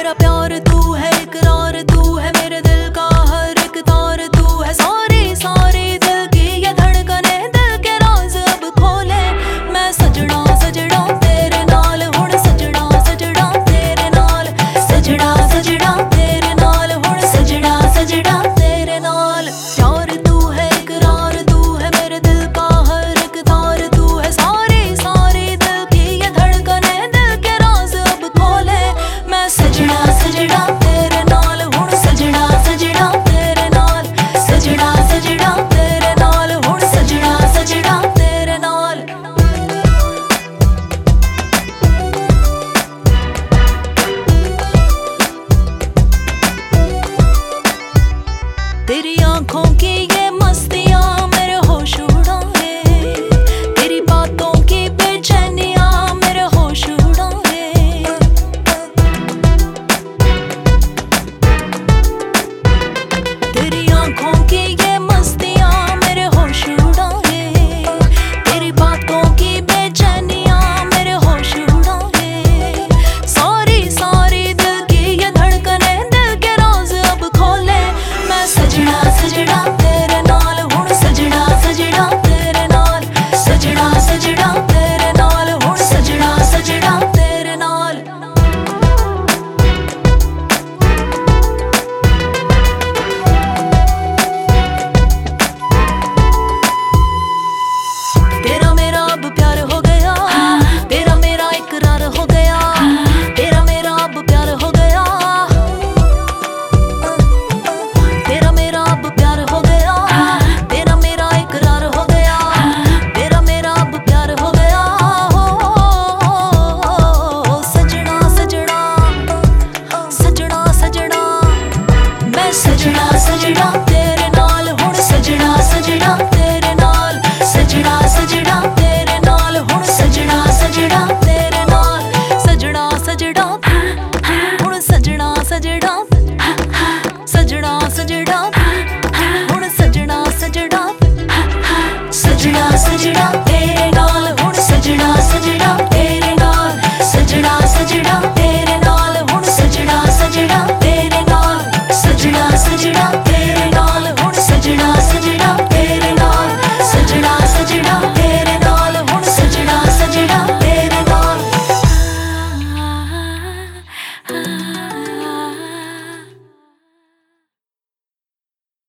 ਤੇਰਾ ਪਿਆਰ तेरी आंखों की ਸਜਣਾ ਸਜਣਾ ਸਜਣਾ। ਹੁਣ ਸਜਣਾ ਸਜਣਾ ਸਜਣਾ ਸਜਣਾ। ਤੇਰੇ ਨਾਲ ਹੁਣ ਸਜਣਾ ਸਜਣਾ, ਤੇਰੇ ਨਾਲ ਸਜਣਾ ਸਜਣਾ। ਤੇਰੇ ਨਾਲ ਹੁਣ ਸਜਣਾ ਸਜਣਾ। ਤੇਰੇ ਨਾਲ ਸਜਣਾ ਸਜਣਾ